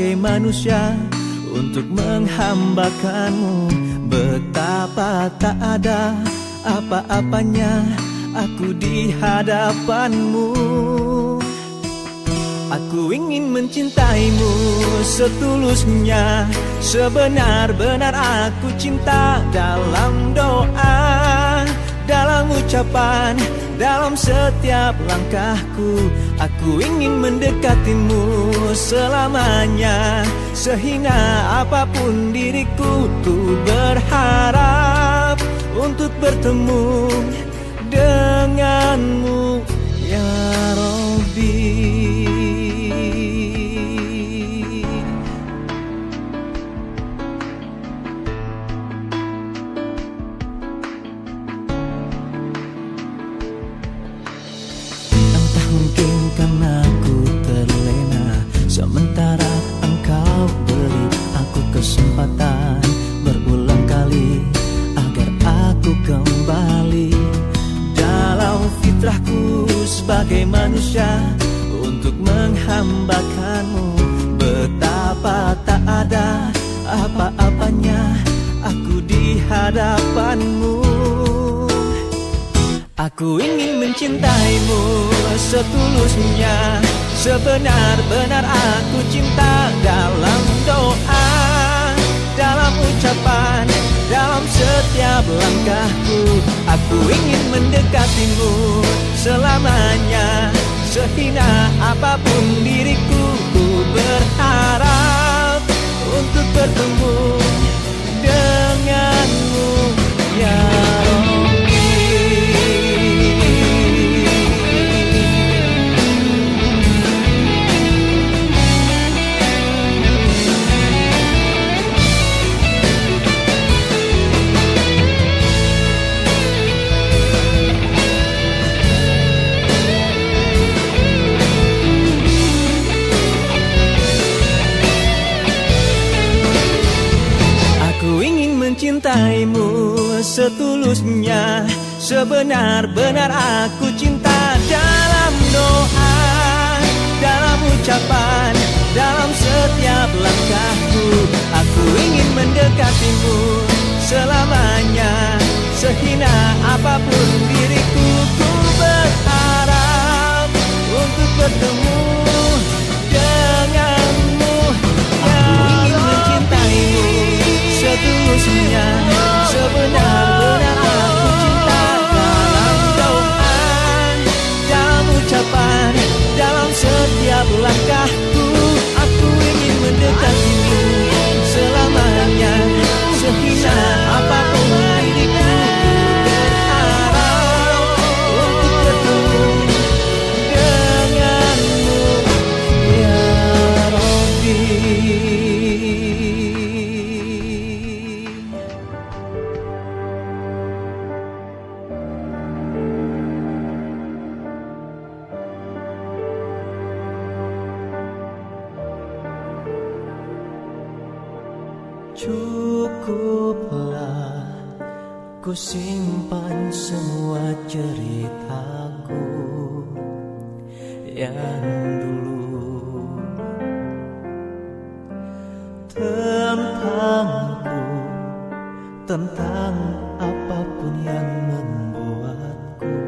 sebagai manusia Untuk menghambakanmu. Betapa tak ada apa-apanya Aku di hadapanmu. Aku ingin mencintaimu setulusnya. Sebenar-benar aku cinta dalam doa Dalam ucapan, dalam setiap langkahku Aku ingin mendekatimu selamanya Sehingga apa pun diriku tuh berharap Untuk bertemu denganmu Sebenar-benar aku cinta dalam doa Dalam ucapan, dalam setiap langkahku. Aku ingin mendekatimu selamanya Sehina apa pun diriku. Ku berharap untuk bertemu denganmu. Aku mencintaimu setulusnya Sebenar-benar ingin ku simpan semua ceritaku yang dulu. Tentangku tentang apa pun yang membuatku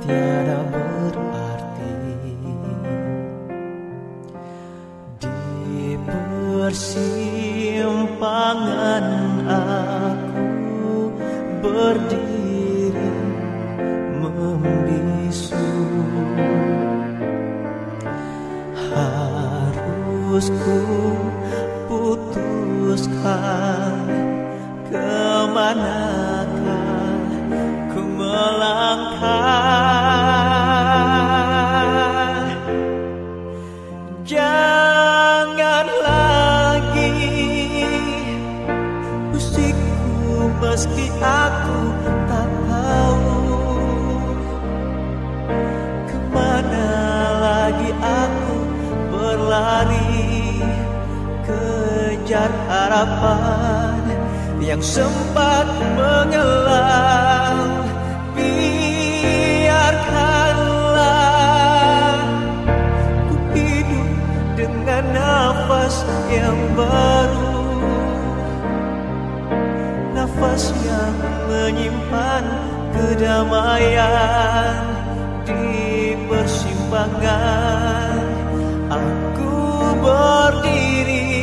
tiada berarti. Di persimpangan ku putuskan ke manakah harapan yang sempat mengelam. Biarkanlah ku hidup dengan nafas yang baru. Nafas yang menyimpan kedamaian di persimpangan. Aku berdiri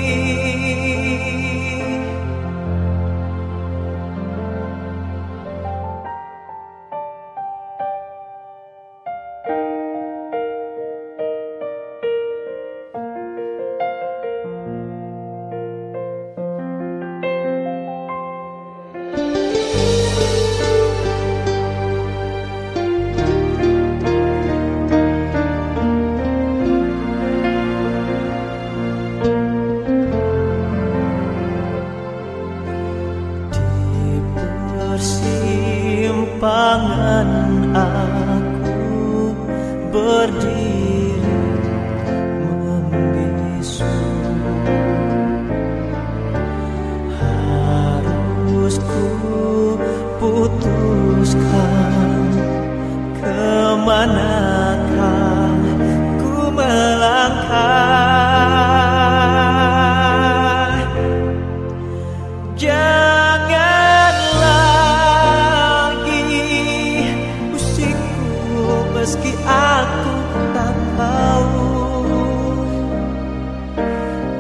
aku tak mau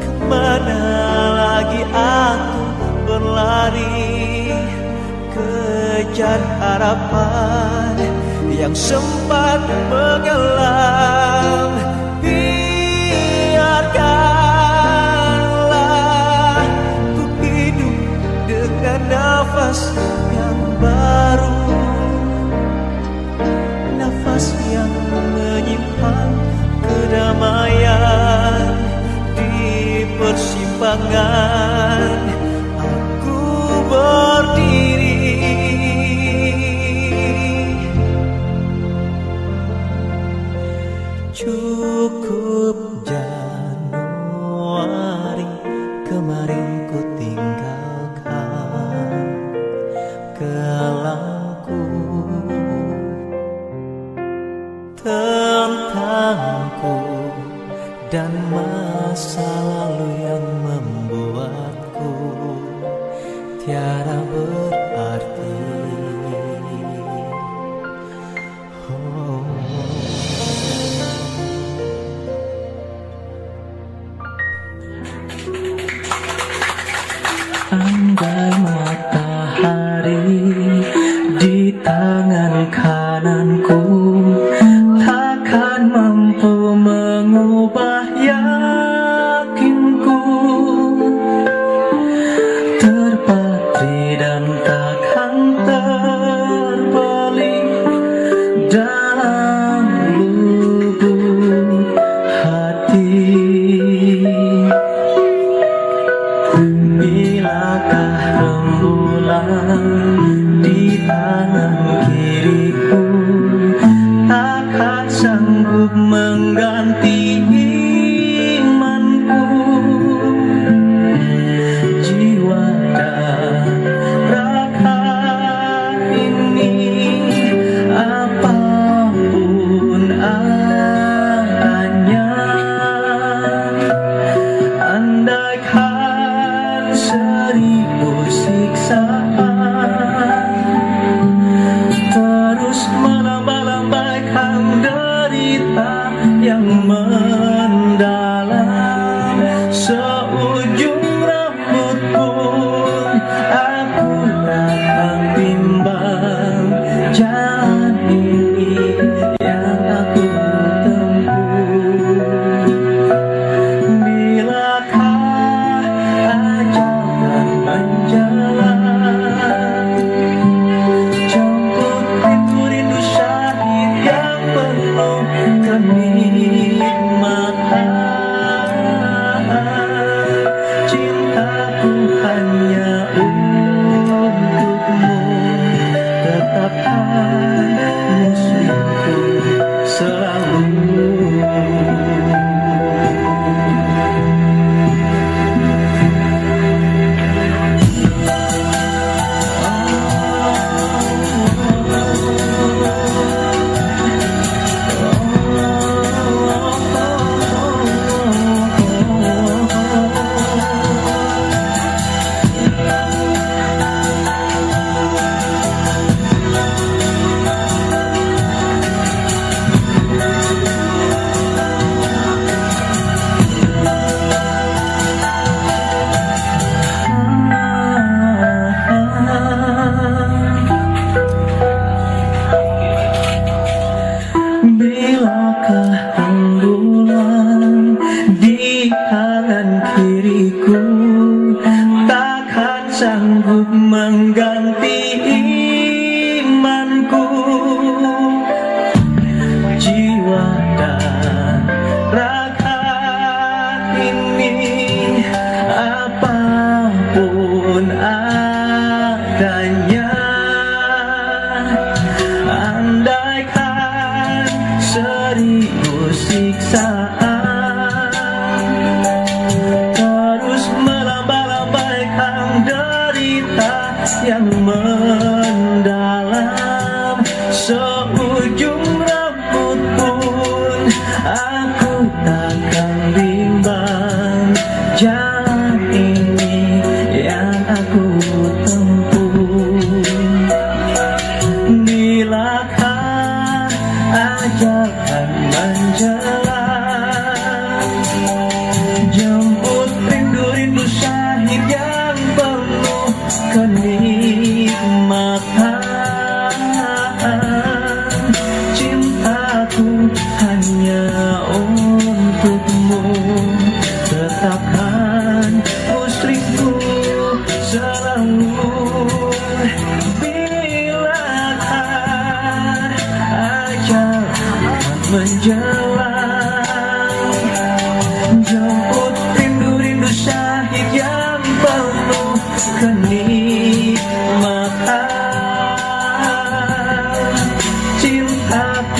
Ke mana lagi aku berlari Kejar harapan yang sempat mengelar. perdamaian di persimpangan. คา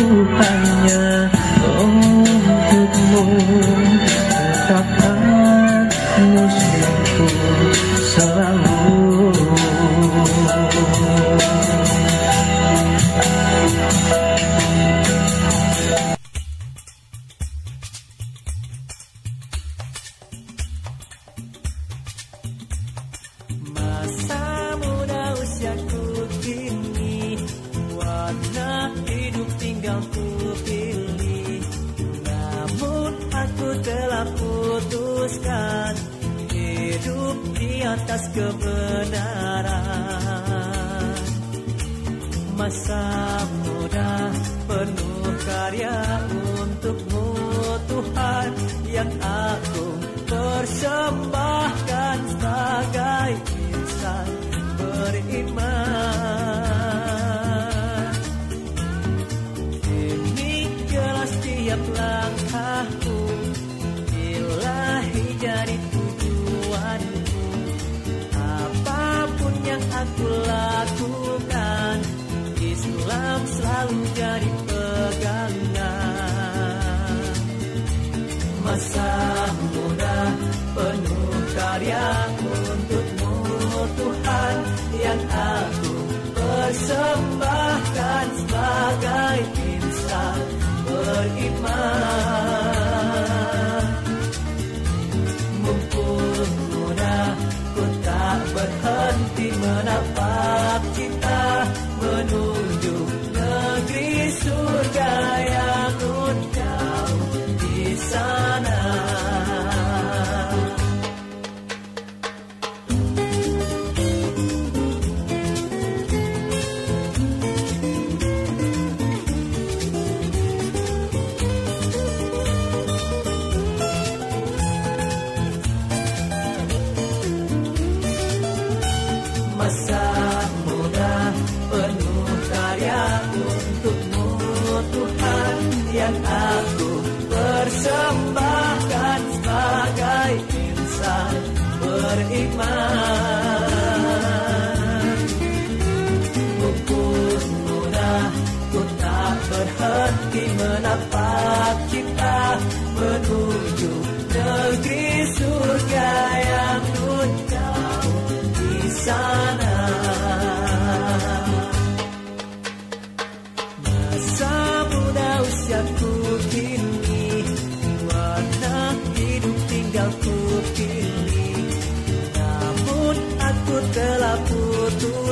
不怕。Sembahkan sebagai insan beriman. Mumpung muda ku tak berhenti menapah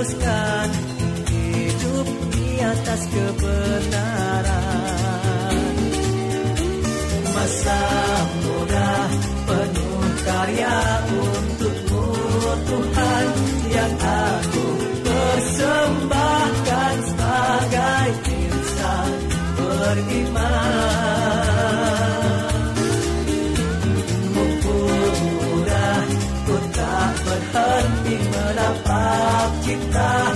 teruskan hidup di atas kebenaran. Masa muda penuh karya untukmu Tuhan yang aku persembahkan sebagai insan beriman. Karena diriku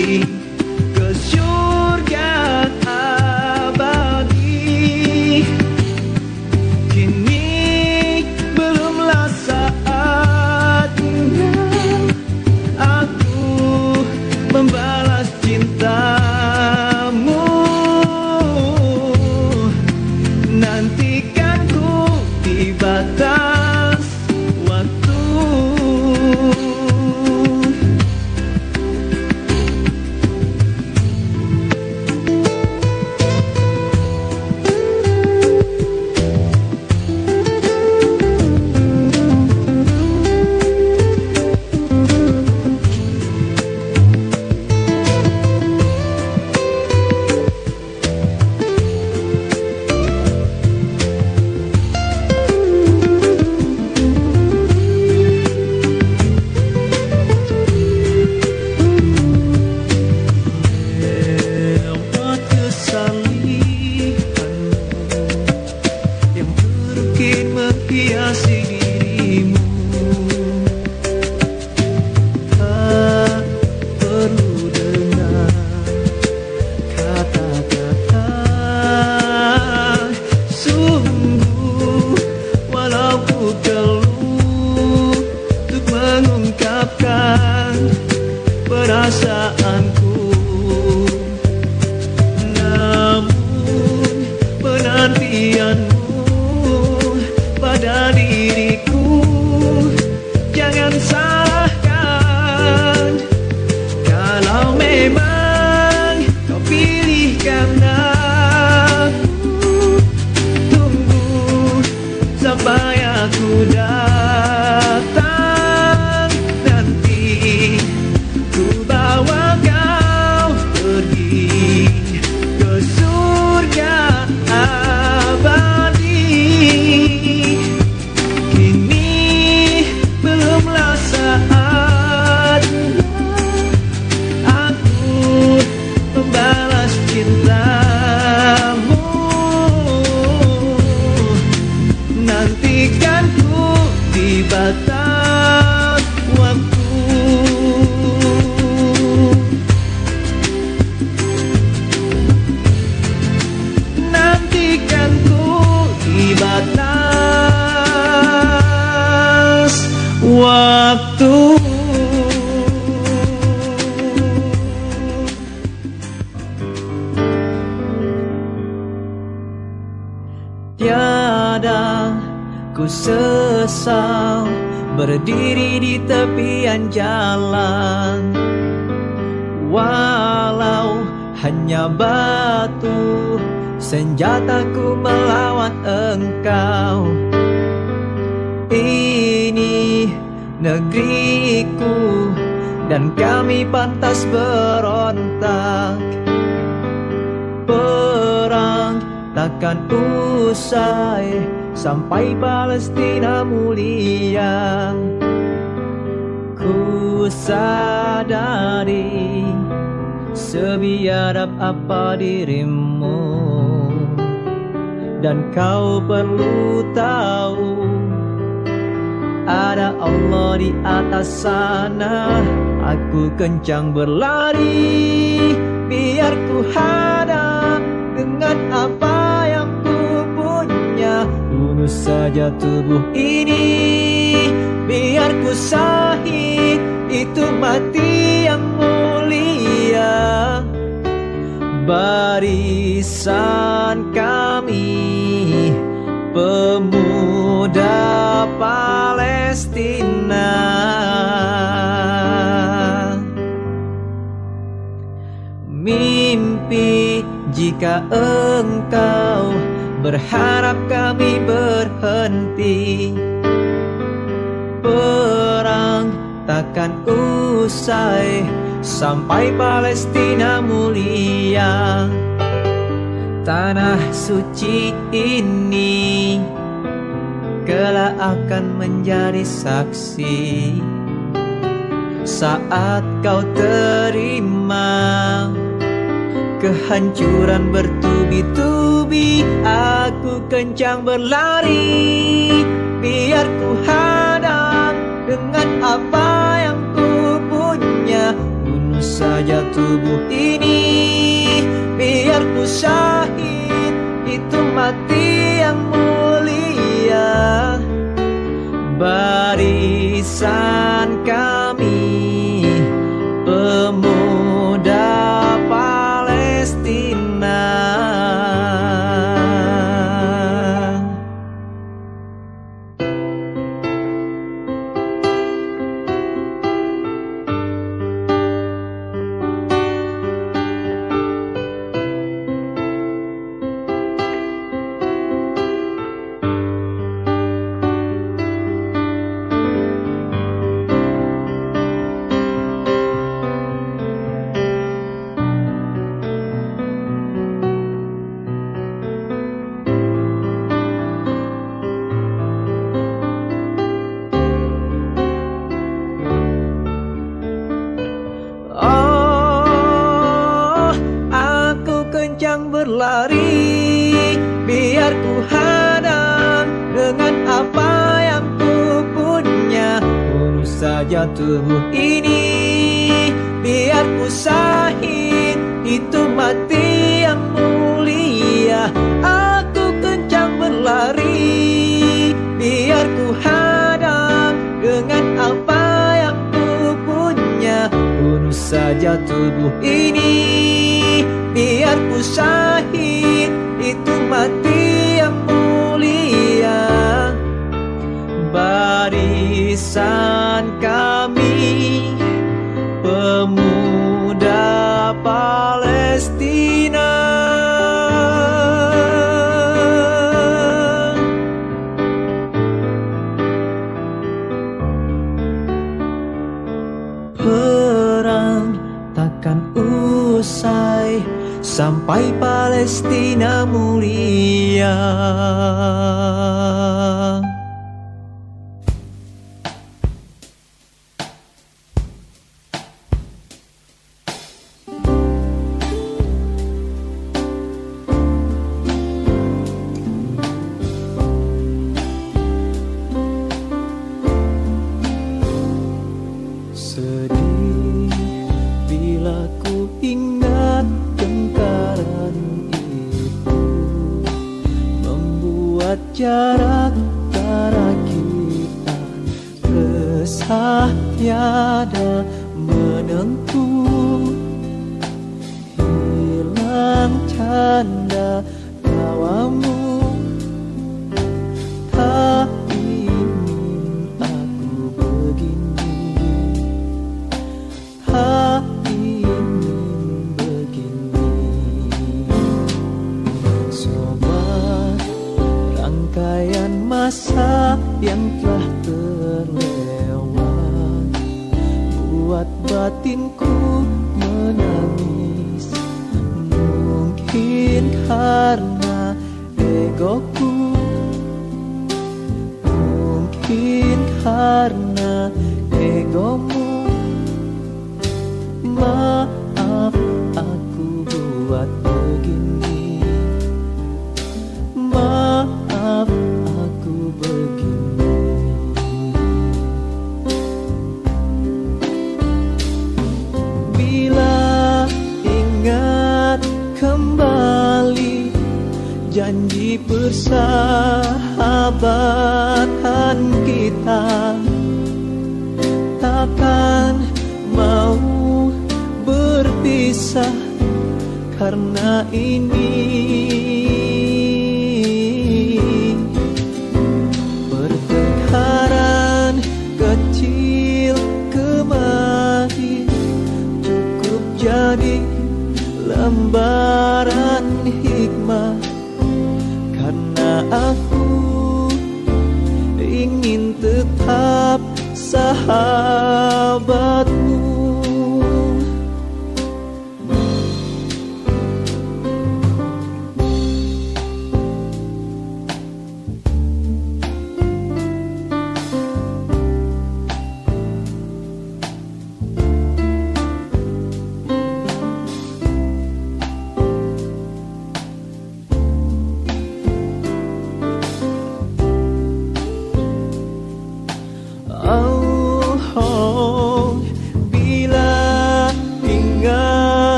see myself ku sesal Berdiri di tepian jalan. Walau hanya batu Senjataku melawan engkau. Ini negeriku Dan kami pantas berontak. Perang takkan usai Sampai Palestina mulia. Ku sadari Sebiadab apa dirimu. Dan kau perlu tahu Ada Allah di atas sana. Aku kencang berlari Biar ku hadap dengan apa saja tubuh ini. Biar ku sahid Itu mati yang mulia. Barisan kami pemuda Palestina. Mimpi jika engkau berharap kami berhenti. Perang takkan usai sampai Palestina mulia. Tanah suci ini kelak akan menjadi saksi. Saat kau terima kehancuran bertubi-tubi aku kencang berlari. Biar ku hadap dengan apa yang ku punya. Saja tubuh ini. Biar ku syahid Itu mati yang mulia. Barisan kami Pemuda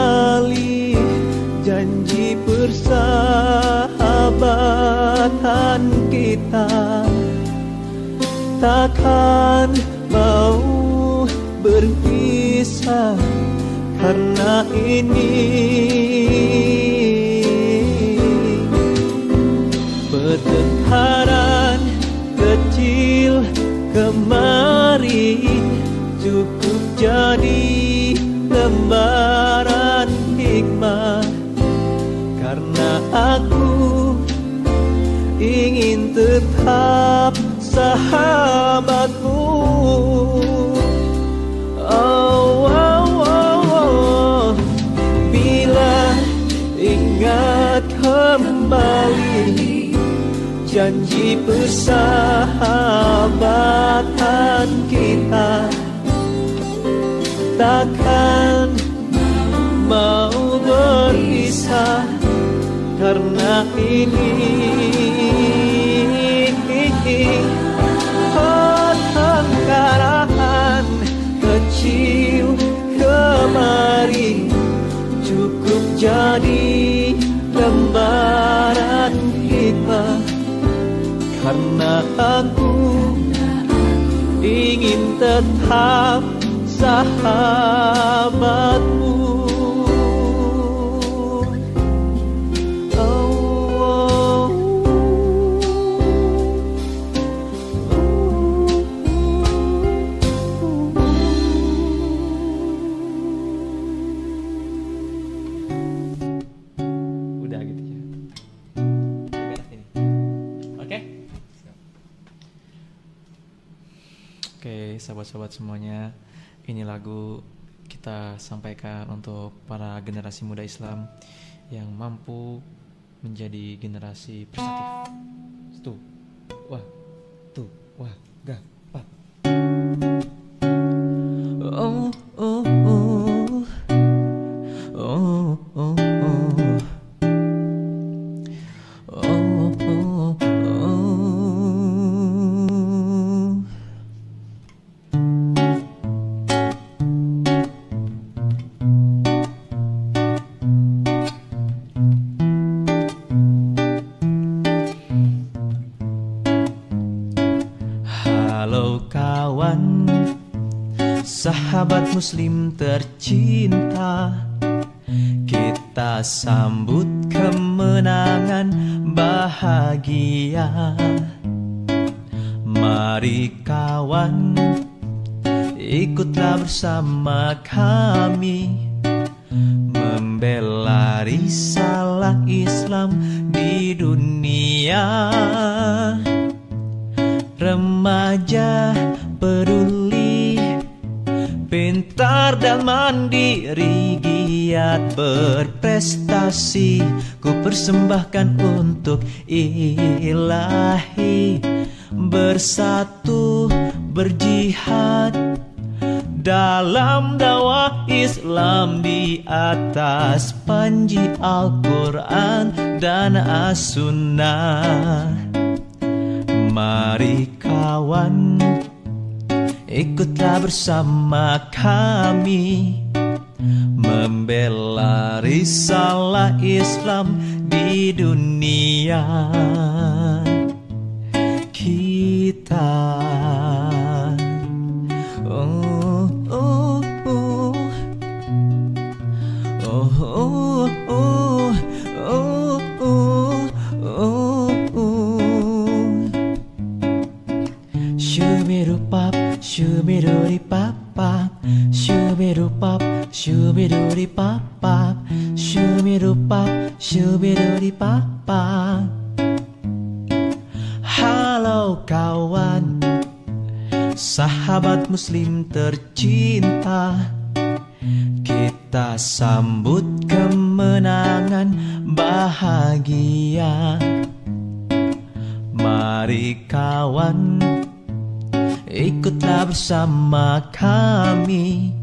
kembali. Janji persahabatan kita takkan mau berpisah karena ini. Pertengkaran kecil kemarin Cukup jadi lembaran tetap sahabatmu Oh, oh, oh, oh. Bila ingat kembali Janji persahabatan kita Takkan mau berpisah Karena ini tetap sahabatmu sahabat-sahabat semuanya. Ini lagu kita sampaikan untuk para generasi muda Islam yang mampu menjadi generasi prestatif. Tuh. Wah. Tuh. Wah. Gak. Pak. Muslim tercinta. Kita sambut kemenangan bahagia. Mari kawan Ikutlah bersama kami. Membela risalah Islam di dunia. Remaja peduli Pintar dan mandiri Giat berprestasi. Ku persembahkan untuk ilahi. Bersatu berjihad. Dalam dakwah Islam di atas panji Al-Quran dan As-Sunnah. Mari kawan ikutlah bersama kami Membela risalah Islam di dunia. Kita Shoo-be-doo-dee-pop-pop Shoo-be-doo-pop, shoo-be-doo-dee-pop-pop Shoo-be-doo-pop, shoo-be-doo-dee-pop-pop Halo kawan Sahabat muslim tercinta. Kita sambut kemenangan bahagia. Mari kawan Ikutlah bersama kami.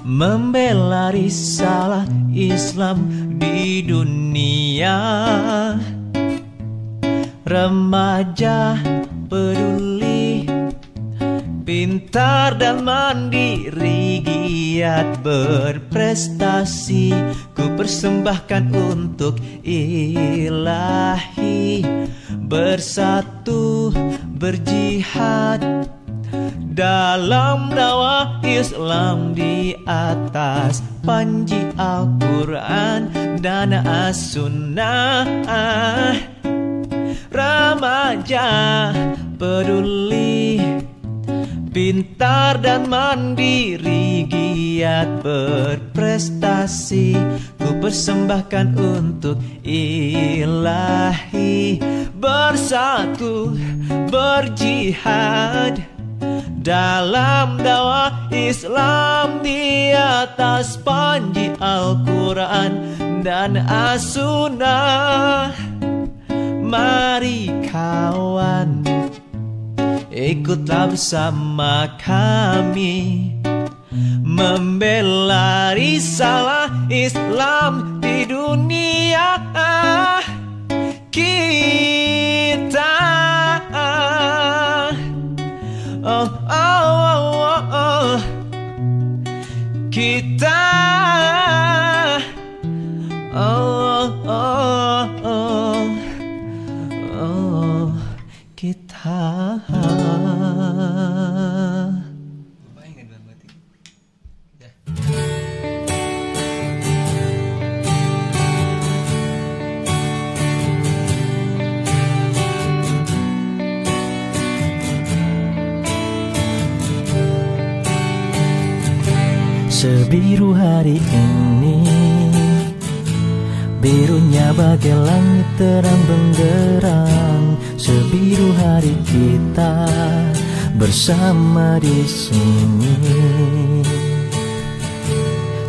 Membela risalah Islam di dunia. Remaja peduli Pintar dan mandiri Giat berprestasi. Ku persembahkan untuk ilahi. Bersatu berjihad dalam dakwah Islam di atas panji Al-Quran dan As-Sunnah. Remaja peduli Pintar dan mandiri Giat berprestasi. Ku persembahkan untuk ilahi. Bersatu berjihad. Dalam dakwah Islam di atas panji Al-Quran dan As-Sunnah. Mari kawan Ikutlah bersama kami Membela risalah Islam di dunia Kita Oh, oh, oh, oh, oh. Kita Oh, oh, oh, oh. Kita Sebiru hari ini Birunya bagai langit terang benderang. Sebiru hari kita bersama di sini.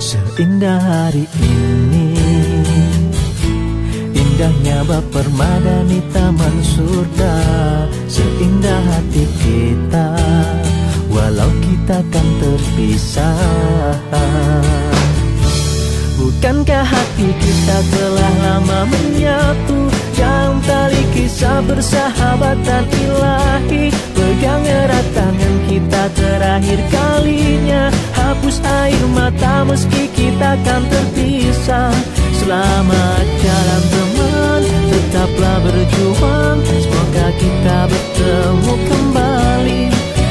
Seindah hari ini Indahnya bab permadani taman surga. Seindah hati kita Walau kita kan terpisah. Bukankah hati kita telah lama menyatu? Dalam tali kisah bersahabatan ilahi. Pegang erat tangan kita terakhir kalinya. Hapus air mata meski kita kan terpisah. Selamat jalan teman. Tetaplah berjuang. Semoga kita bertemu kembali.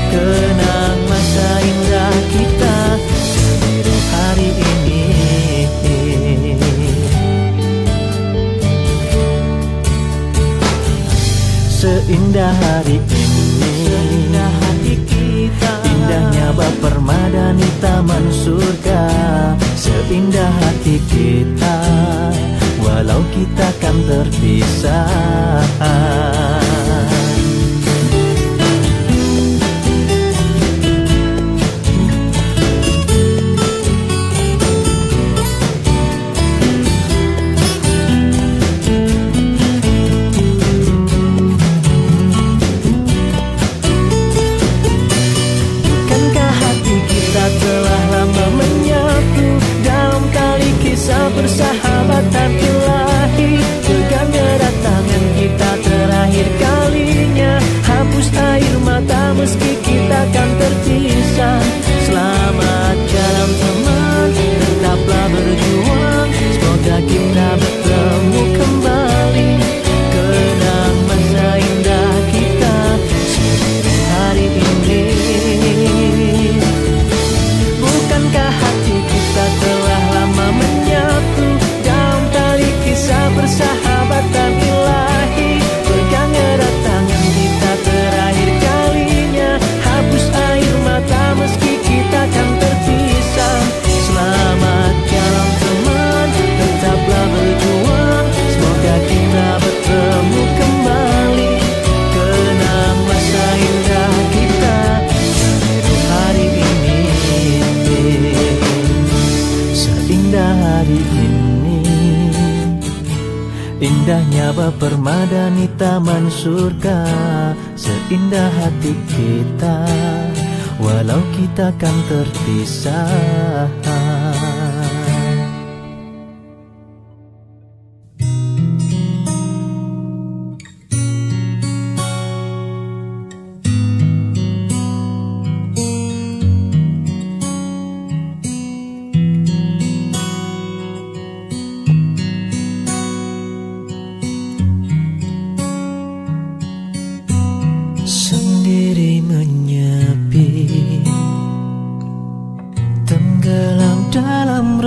Kenang masa indah kita Sebiru hari ini. Seindah hari ini. Seindah hati kita. Indahnya bab permadani taman surga. Seindah hati kita. Walau kita kan terpisah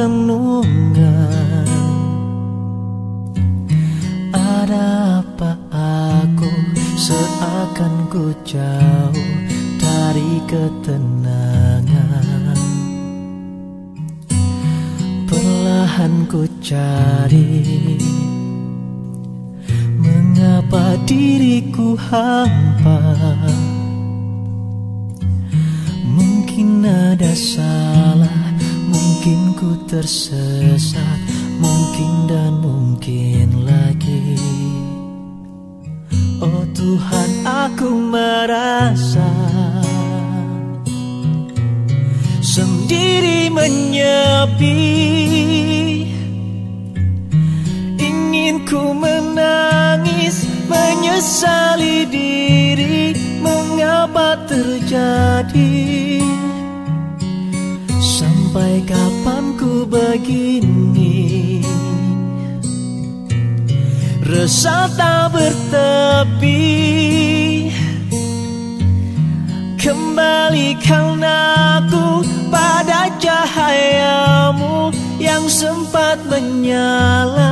renungan. Ada apa aku seakan ku jauh dari ketenangan? Perlahan ku cari. Mengapa diriku hampa? tersesat. Mungkin dan mungkin lagi. Oh Tuhan aku merasa Sendiri menyepi. Ingin ku menangis Menyesali diri. Mengapa terjadi? Kapan ku begini? Resah tak bertepi. Kembali Kembalikan aku pada cahayamu Yang sempat menyala.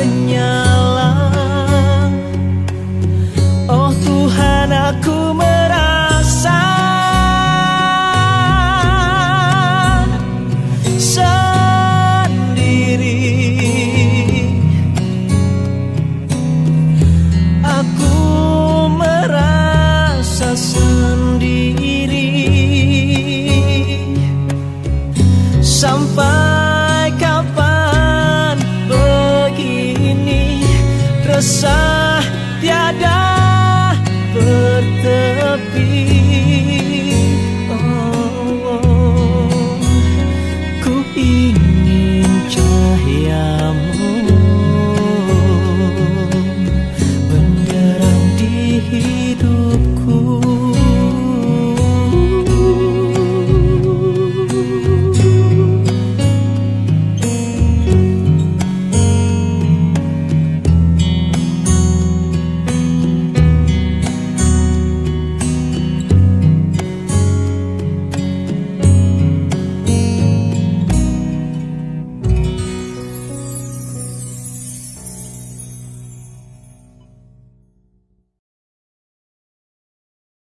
bên nhau.